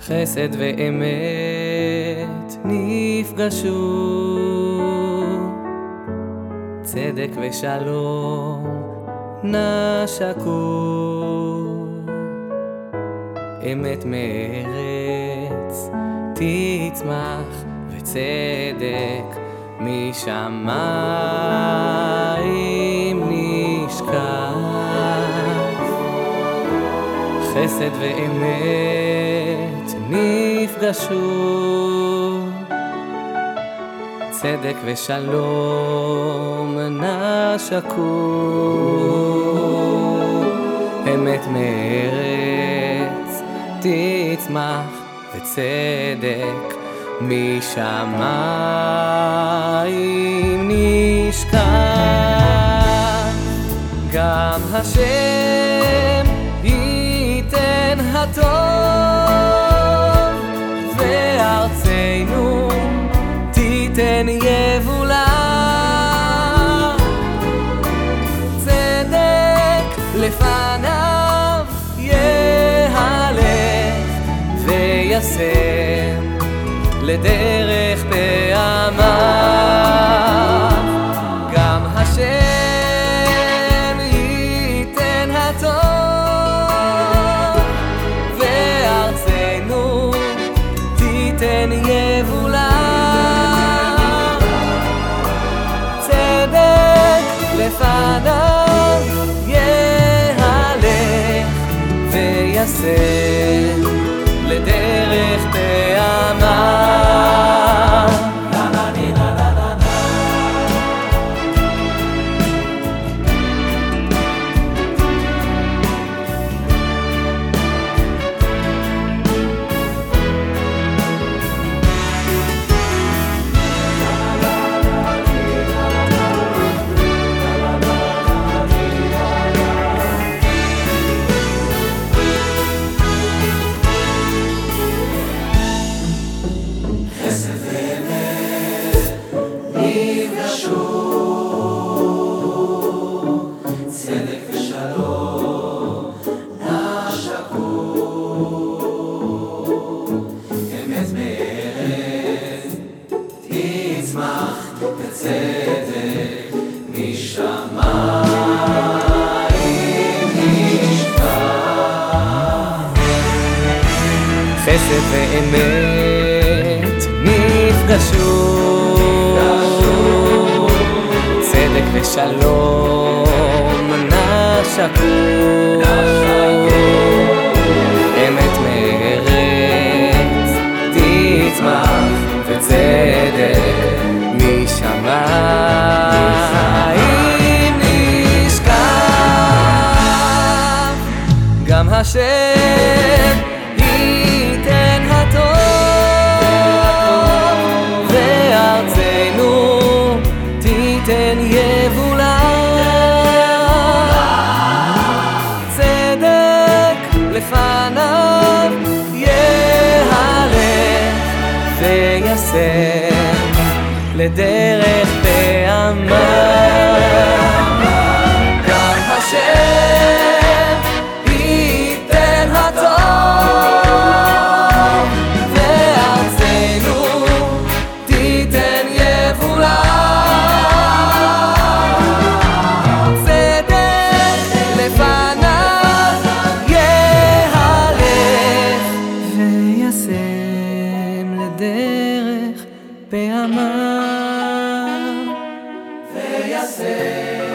חסד ואמת נפגשו, צדק ושלום נשקו, אמת מארץ תצמח וצדק משמיים. חסד ואמת נפגשו, צדק ושלום נשקו, אמת מארץ תצמח וצדק משמיים נשכח. גם השם הטוב וארצנו תיתן יבולה. צדק לפניו יהלך וישם לדרך פעמיו לפניו יהלך וישם חסד ואמת. נפגשו, צדק ושלום. נשקו, אמת מארץ. תצמח וצדק. משמיים נשכח? גם השם לפניו יהלך וישם לדרך פעמים Venha ser.